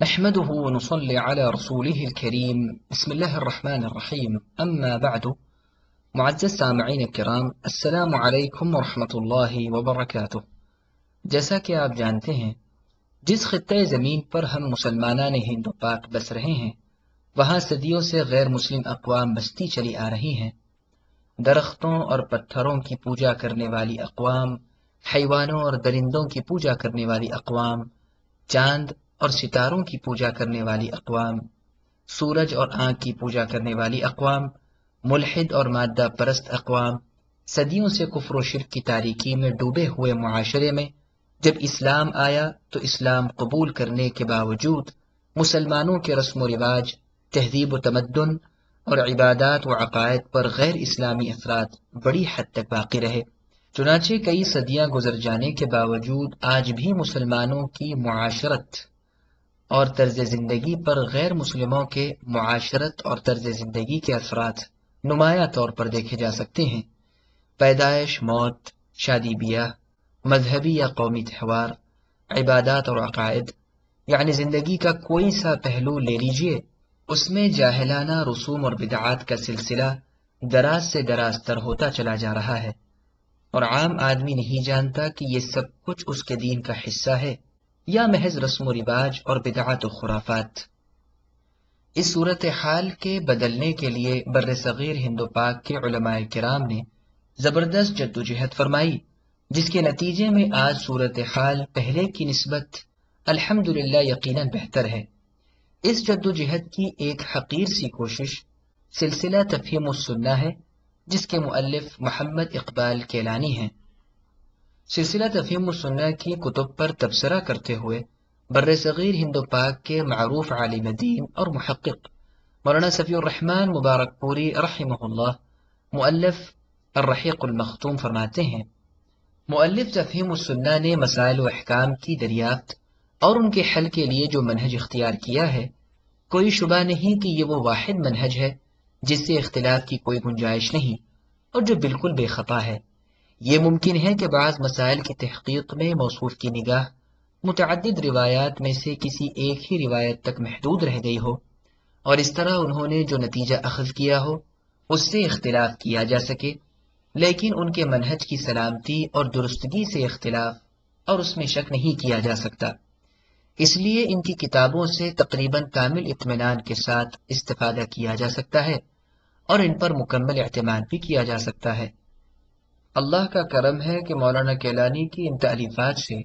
نحمده ونصلي على رسوله الكريم. بسم الله الرحمن الرحيم. أما بعد، معزز سامعین کرام السلام علیکم ورحمۃ اللہ وبرکاتہ جیسا کہ آپ جانتے ہیں، جس خطۂ زمین پر ہم مسلمانان ہند و پاک بس رہے ہیں، وہاں صدیوں سے غیر مسلم اقوام بستی چلی آ رہی ہیں۔ درختوں اور پتھروں کی پوجا کرنے والی اقوام، حیوانوں اور درندوں کی پوجا کرنے والی اقوام، چاند اور ستاروں کی پوجا کرنے والی اقوام، سورج اور آنکھ کی پوجا کرنے والی اقوام، ملحد اور مادہ پرست اقوام، صدیوں سے کفر و شرک کی تاریکی میں ڈوبے ہوئے معاشرے میں، جب اسلام آیا تو اسلام قبول کرنے کے باوجود مسلمانوں کے رسم و رواج، تہذیب و تمدن اور عبادات و عقائد پر غیر اسلامی اثرات بڑی حد تک باقی رہے۔ چنانچہ کئی صدیاں گزر جانے کے باوجود آج بھی مسلمانوں کی معاشرت اور طرز زندگی پر غیر مسلموں کے معاشرت اور طرز زندگی کے اثرات نمایاں طور پر دیکھے جا سکتے ہیں۔ پیدائش، موت، شادی بیاہ، مذہبی یا قومی تہوار، عبادات اور عقائد یعنی زندگی کا کوئی سا پہلو لے لیجیے، اس میں جاہلانہ رسوم اور بدعات کا سلسلہ دراز سے دراز تر ہوتا چلا جا رہا ہے۔ اور عام آدمی نہیں جانتا کہ یہ سب کچھ اس کے دین کا حصہ ہے۔ یا محض رسم و رواج اور بدعات و خرافات۔ اس صورت حال کے بدلنے کے لیے بر صغیر ہند و پاک کے علماء کرام نے زبردست جد و جہد فرمائی، جس کے نتیجے میں آج صورت حال پہلے کی نسبت الحمد یقیناً بہتر ہے۔ اس جد و جہد کی ایک حقیر سی کوشش سلسلہ تفہیم السنہ ہے، جس کے مؤلف محمد اقبال کیلانی ہیں۔ سلسلہ تفہیم السنہ کی کتب پر تبصرہ کرتے ہوئے بر صغیر ہند و پاک کے معروف عالم دین اور محقق مولانا صفی الرحمن مبارک پوری رحمہ اللہ، مؤلف الرحیق المختوم فرماتے ہیں، مؤلف تفہیم السنہ نے مسائل و احکام کی دریافت اور ان کے حل کے لیے جو منہج اختیار کیا ہے، کوئی شبہ نہیں کہ یہ وہ واحد منہج ہے جس سے اختلاف کی کوئی گنجائش نہیں اور جو بالکل بے خطا ہے۔ یہ ممکن ہے کہ بعض مسائل کی تحقیق میں موصوف کی نگاہ متعدد روایات میں سے کسی ایک ہی روایت تک محدود رہ گئی ہو اور اس طرح انہوں نے جو نتیجہ اخذ کیا ہو، اس سے اختلاف کیا جا سکے، لیکن ان کے منہج کی سلامتی اور درستگی سے اختلاف اور اس میں شک نہیں کیا جا سکتا۔ اس لیے ان کی کتابوں سے تقریباً کامل اطمینان کے ساتھ استفادہ کیا جا سکتا ہے اور ان پر مکمل اعتماد بھی کیا جا سکتا ہے۔ اللہ کا کرم ہے کہ مولانا کیلانی کی ان تعلیفات سے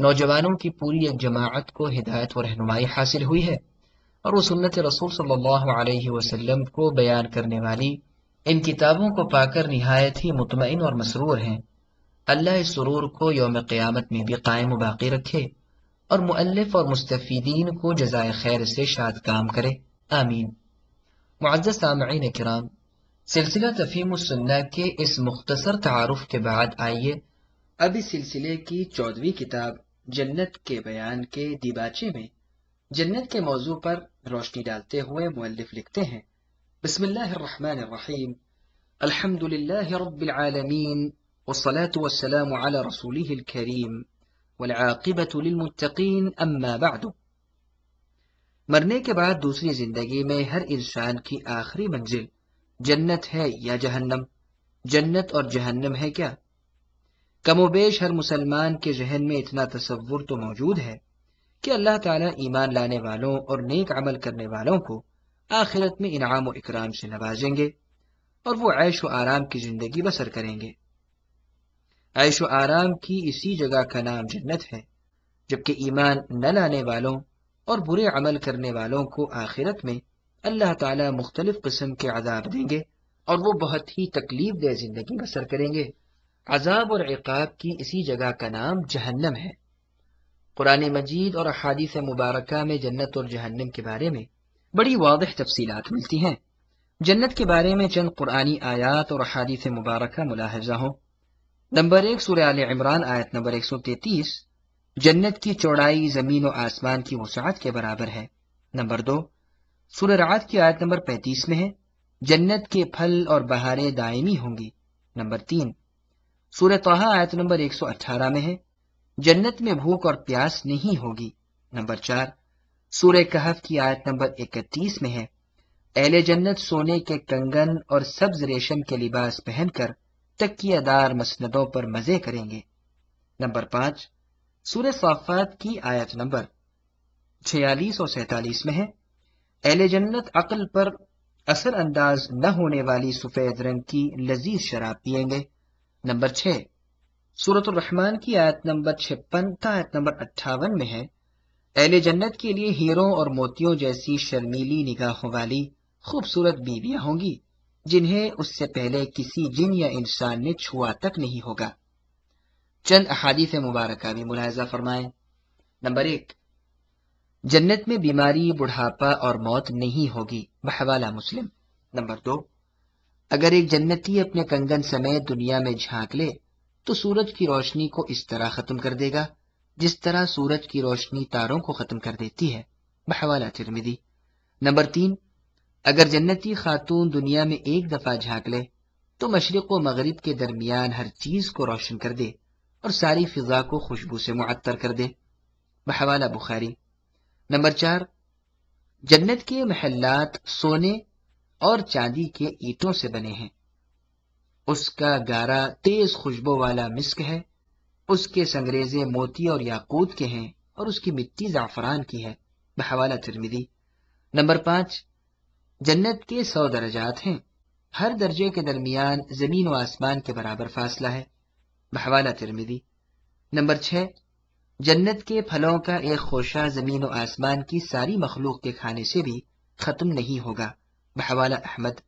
نوجوانوں کی پوری ایک جماعت کو ہدایت و رہنمائی حاصل ہوئی ہے اور وہ سنت رسول صلی اللہ علیہ وسلم کو بیان کرنے والی ان کتابوں کو پا کر نہایت ہی مطمئن اور مسرور ہیں۔ اللہ اس سرور کو یوم قیامت میں بھی قائم و باقی رکھے اور مؤلف اور مستفیدین کو جزائے خیر سے شاد کام کرے۔ آمین۔ معزز سامعین کرام سلسلہ تفہیم السنہ کے اس مختصر تعارف کے بعد آئیے۔ اب اس سلسلے کی چودویں کتاب جنت کے بیان کے دیباچے میں۔ جنت کے موضوع پر روشنی ڈالتے ہوئے مؤلف لکھتے ہیں، بسم اللہ الرحمن الرحیم۔ الحمد للہ رب العالمین والصلاة والسلام على رسوله الكریم والعاقبة للمتقین، اما بعد۔ مرنے کے بعد دوسری زندگی میں ہر انسان کی آخری منزل۔ جنت ہے یا جہنم؟ جنت اور جہنم ہے کیا؟ کم و بیش ہر مسلمان کے ذہن میں اتنا تصور تو موجود ہے کہ اللہ تعالیٰ ایمان لانے والوں اور نیک عمل کرنے والوں کو آخرت میں انعام و اکرام سے نوازیں گے اور وہ عیش و آرام کی زندگی بسر کریں گے۔ عیش و آرام کی اسی جگہ کا نام جنت ہے جبکہ ایمان نہ لانے والوں اور برے عمل کرنے والوں کو آخرت میں اللہ تعالیٰ مختلف قسم کے عذاب دیں گے اور وہ بہت ہی تکلیف دہ زندگی بسر کریں گے۔ عذاب اور عقاب کی اسی جگہ کا نام جہنم ہے۔ قرآن مجید اور احادیث مبارکہ میں جنت اور جہنم کے بارے میں بڑی واضح تفصیلات ملتی ہیں۔ جنت کے بارے میں چند قرآنی آیات اور احادیث مبارکہ ملاحظہ ہوں۔ نمبر ایک، سورہ آل عمران، آیت نمبر ایک سو تینتیس۔ جنت کی چوڑائی زمین و آسمان کی وسعت کے برابر ہے۔ نمبر دو سورہ رعد کی آیت نمبر پینتیس میں ہے۔ جنت کے پھل اور بہاریں دائمی ہوں گی۔ نمبر تین، سورہ توحا آیت نمبر ایک سو اٹھارہ میں ہے۔ جنت میں بھوک اور پیاس نہیں ہوگی۔ نمبر چار، سورہ کہف کی آیت نمبر اکتیس میں ہے۔ اہل جنت سونے کے کنگن اور سبز ریشم کے لباس پہن کر تکیہ دار مسندوں پر مزے کریں گے۔ نمبر پانچ، سورہ صافات کی آیت نمبر چھیالیس اور سینتالیس میں ہے۔ اہل جنت عقل پر اثر انداز نہ ہونے والی سفید رنگ کی لذیذ شراب پیئیں گے۔ نمبر چھ سورت الرحمان کی آیت نمبر چھپن تا آیت نمبر اٹھاون میں ہے۔ اہل جنت کے لیے ہیروں اور موتیوں جیسی شرمیلی نگاہوں والی خوبصورت بیویاں ہوں گی، جنہیں اس سے پہلے کسی جن یا انسان نے چھوا تک نہیں ہوگا۔ چند احادیث مبارکہ بھی ملاحظہ فرمائیں۔ نمبر ایک جنت میں بیماری، بڑھاپا اور موت نہیں ہوگی، بحوالہ مسلم۔ نمبر دو، اگر ایک جنتی اپنے کنگن سمیت دنیا میں جھانک لے، تو سورج کی روشنی کو اس طرح ختم کر دے گا، جس طرح سورج کی روشنی تاروں کو ختم کر دیتی ہے۔ بحوالہ ترمیدی نمبر تین، اگر جنتی خاتون دنیا میں ایک دفعہ جھانک لے، تو مشرق و مغرب کے درمیان ہر چیز کو روشن کر دے اور ساری فضا کو خوشبو سے معطر کر دے۔ بحوالہ بخاری۔ نمبر چار، جنت کے محلات سونے اور چاندی کے اینٹوں سے بنے ہیں۔ اس کا گارا تیز خوشبو والا مسک ہے، اس کے سنگریزے موتی اور یاقوت کے ہیں اور اس کی مٹی زعفران کی ہے۔ بحوالہ ترمیدی نمبر پانچ، جنت کے سو درجات ہیں۔ ہر درجے کے درمیان زمین و آسمان کے برابر فاصلہ ہے۔ بحوالہ ترمیدی نمبر چھ جنت کے پھلوں کا ایک خوشہ زمین و آسمان کی ساری مخلوق کے کھانے سے بھی ختم نہیں ہوگا۔ بحوالہ احمد۔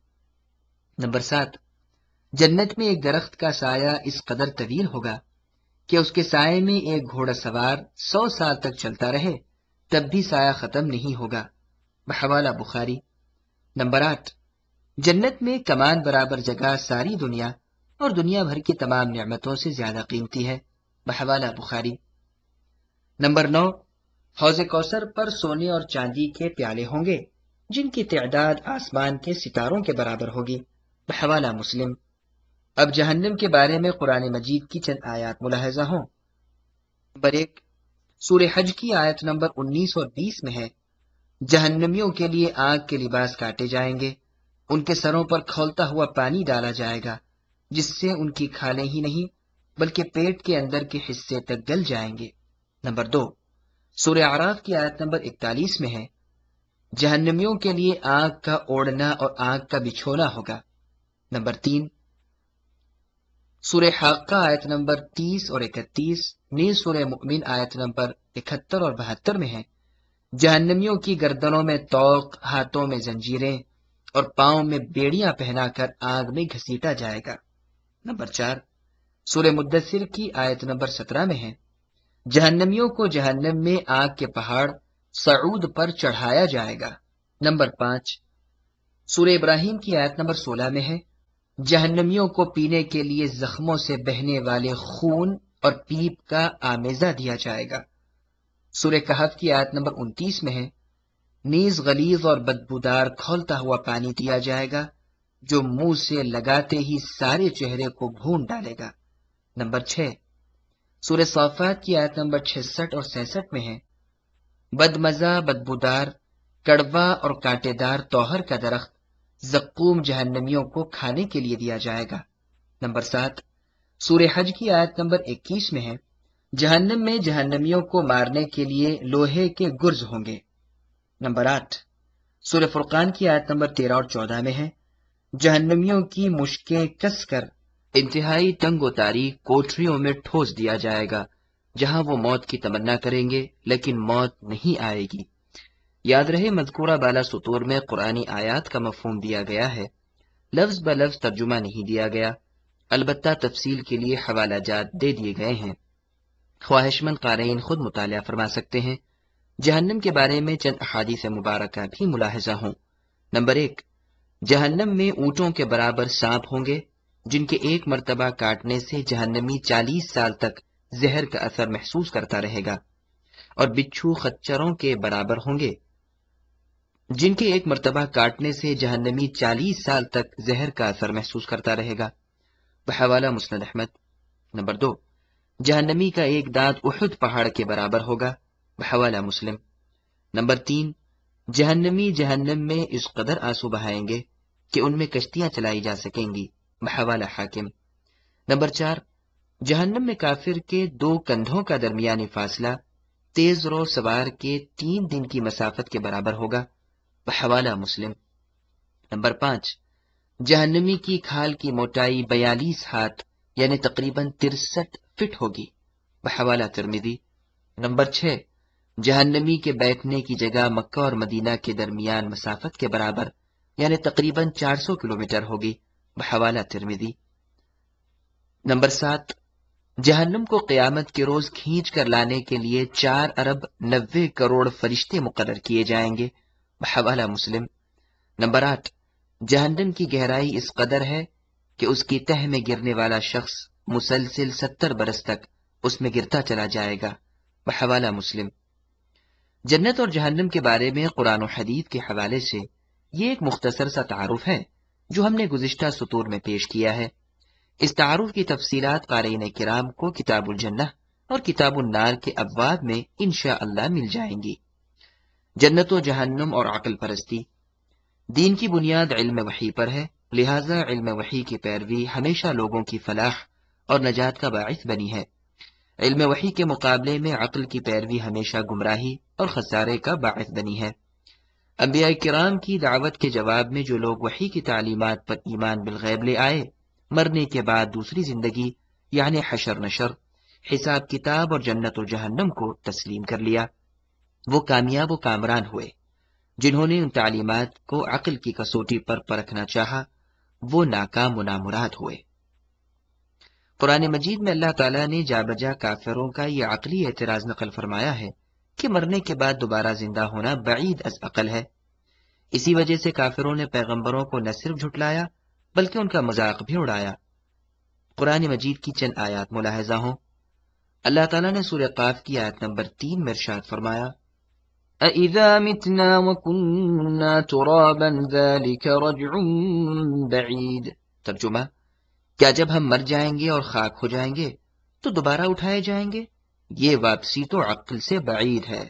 نمبر سات۔ جنت میں ایک درخت کا سایہ اس قدر طویل ہوگا کہ اس کے سائے میں ایک گھوڑا سوار سو سال تک چلتا رہے، تب بھی سایہ ختم نہیں ہوگا۔ بحوالہ بخاری۔ نمبر آٹھ۔ جنت میں کمان برابر جگہ ساری دنیا اور دنیا بھر کی تمام نعمتوں سے زیادہ قیمتی ہے۔ بحوالہ بخاری۔ نمبر نو حوض کوثر پر سونے اور چاندی کے پیالے ہوں گے، جن کی تعداد آسمان کے ستاروں کے برابر ہوگی۔ بحوالہ مسلم۔ اب جہنم کے بارے میں قرآن مجید کی چند آیات ملاحظہ ہوں۔ نمبر ایک سور حج کی آیت نمبر انیس اور بیس میں ہے، جہنمیوں کے لیے آگ کے لباس کاٹے جائیں گے، ان کے سروں پر کھولتا ہوا پانی ڈالا جائے گا، جس سے ان کی کھالیں ہی نہیں، بلکہ پیٹ کے اندر کے حصے تک گل جائیں گے۔ نمبر دو، سورہ عراف کی آیت نمبر اکتالیس میں ہے، جہنمیوں کے لیے آگ کا اوڑنا اور آگ کا بچھونا ہوگا۔ نمبر تین، سورہ حق کا آیت نمبر تیس اور اکتیس نیز سورہ مؤمن آیت نمبر اکہتر اور بہتر میں ہے۔ جہنمیوں کی گردنوں میں توق، ہاتھوں میں زنجیریں اور پاؤں میں بیڑیاں پہنا کر آگ میں گھسیٹا جائے گا۔ نمبر چار، سورہ مدثر کی آیت نمبر سترہ میں ہے جہنمیوں کو جہنم میں آگ کے پہاڑ سعود پر چڑھایا جائے گا۔ نمبر پانچ، سورہ ابراہیم کی آیت نمبر سولہ میں ہے، جہنمیوں کو پینے کے لیے زخموں سے بہنے والے خون اور پیپ کا آمیزہ دیا جائے گا۔ سورہ کہف کی آیت نمبر انتیس میں ہے، نیز غلیظ اور بدبودار کھولتا ہوا پانی دیا جائے گا، جو منہ سے لگاتے ہی سارے چہرے کو بھون ڈالے گا۔ نمبر چھ سورہ صافات کی آیت نمبر 66 اور 67 میں ہے۔ بد مزہ بدبودار، کڑوا اور کانٹے دار توہر کا درخت زقوم جہنمیوں کو کھانے کے لیے دیا جائے گا۔ نمبر سات، سورہ حج کی آیت نمبر اکیس میں ہے۔ جہنم میں جہنمیوں کو مارنے کے لیے لوہے کے گرز ہوں گے۔ نمبر آٹھ، سورہ فرقان کی آیت نمبر تیرہ اور چودہ میں ہے۔ جہنمیوں کی مشکیں کس کر انتہائی تنگ و تاریخ کوٹریوں میں ٹھوس دیا جائے گا، جہاں وہ موت کی تمنا کریں گے، لیکن موت نہیں آئے گی۔ یاد رہے، مذکورہ بالا سطور میں قرآنی آیات کا مفہوم دیا گیا ہے۔ لفظ ب لفظ ترجمہ نہیں دیا گیا۔ البتہ تفصیل کے لیے حوالہ جات دے دیے گئے ہیں۔ خواہش مند قارئین خود مطالعہ فرما سکتے ہیں۔ جہنم کے بارے میں چند احادیث مبارکہ بھی ملاحظہ ہوں۔ نمبر ایک، جہنم میں اونٹوں کے برابر سانپ ہوں گے۔ جن کے ایک مرتبہ کاٹنے سے جہنمی چالیس سال تک زہر کا اثر محسوس کرتا رہے گا اور بچھو خچروں کے برابر ہوں گے۔ جن کے ایک مرتبہ کاٹنے سے جہنمی چالیس سال تک زہر کا اثر محسوس کرتا رہے گا۔ بحوالہ مسند احمد، نمبر دو۔ جہنمی کا ایک دانت احد پہاڑ کے برابر ہوگا۔ بحوالہ مسلم۔ نمبر تین۔ جہنمی جہنم میں اس قدر آنسو بہائیں گے کہ ان میں کشتیاں چلائی جا سکیں گی۔ بحوالہ حاکم۔ نمبر چار، جہنم میں کافر کے دو کندھوں کا درمیانی فاصلہ تیز رو سوار کے تین دن کی مسافت کے برابر ہوگا۔ بحوالہ مسلم۔ نمبر پانچ، جہنمی کی کھال کی موٹائی بیالیس ہاتھ یعنی تقریباً ترسٹھ فٹ ہوگی۔ بحوالہ ترمیدی نمبر چھ، جہنمی کے بیٹھنے کی جگہ مکہ اور مدینہ کے درمیان مسافت کے برابر یعنی تقریباً چار سو کلو میٹر ہوگی۔ بحوالہ ترمیدی نمبر سات، جہنم کو قیامت کے روز کھینچ کر لانے کے لیے چار ارب نوے کروڑ فرشتے مقرر کیے جائیں گے بحوالہ مسلم۔ نمبر آٹھ، جہنم کی گہرائی اس قدر ہے کہ اس کی تہ میں گرنے والا شخص مسلسل ستر برس تک اس میں گرتا چلا جائے گا بحوالہ مسلم۔ جنت اور جہنم کے بارے میں قرآن و حدیث کے حوالے سے یہ ایک مختصر سا تعارف ہے۔ جو ہم نے گزشتہ سطور میں پیش کیا ہے۔ اس تعارف کی تفصیلات قارئین کرام کو کتاب الجنہ اور کتاب النار کے ابواب میں انشاء اللہ مل جائیں گی۔ جنت و جہنم اور عقل پرستی۔ دین کی بنیاد علم وحی پر ہے، لہذا علم وحی کی پیروی ہمیشہ لوگوں کی فلاح اور نجات کا باعث بنی ہے۔ علم وحی کے مقابلے میں عقل کی پیروی ہمیشہ گمراہی اور خسارے کا باعث بنی ہے۔ انبیاء کرام کی دعوت کے جواب میں جو لوگ وحی کی تعلیمات پر ایمان بالغیب لے آئے، مرنے کے بعد دوسری زندگی یعنی حشر نشر، حساب کتاب اور جنت و جہنم کو تسلیم کر لیا۔ وہ کامیاب و کامران ہوئے، جنہوں نے ان تعلیمات کو عقل کی کسوٹی پر پرکھنا چاہا، وہ ناکام و نامراد ہوئے۔ قرآن مجید میں اللہ تعالیٰ نے جا بجا کافروں کا یہ عقلی اعتراض نقل فرمایا ہے کہ مرنے کے بعد دوبارہ زندہ ہونا بعید از عقل ہے۔ اسی وجہ سے کافروں نے پیغمبروں کو نہ صرف جھٹلایا، بلکہ ان کا مذاق بھی اڑایا۔ قرآن مجید کی چند آیات ملاحظہ ہوں۔ اللہ تعالیٰ نے سورہ قاف کی آیت نمبر تین میں ارشاد فرمایا أَإِذَا مِتْنَا وَكُنَّا تُرَابًا ذَلِكَ رَجْعٌ بَعِيدٌ ترجمہ، کیا جب ہم مر جائیں گے اور خاک ہو جائیں گے، تو دوبارہ اٹھائے جائیں گے؟ یہ واپسی تو عقل سے بعید ہے۔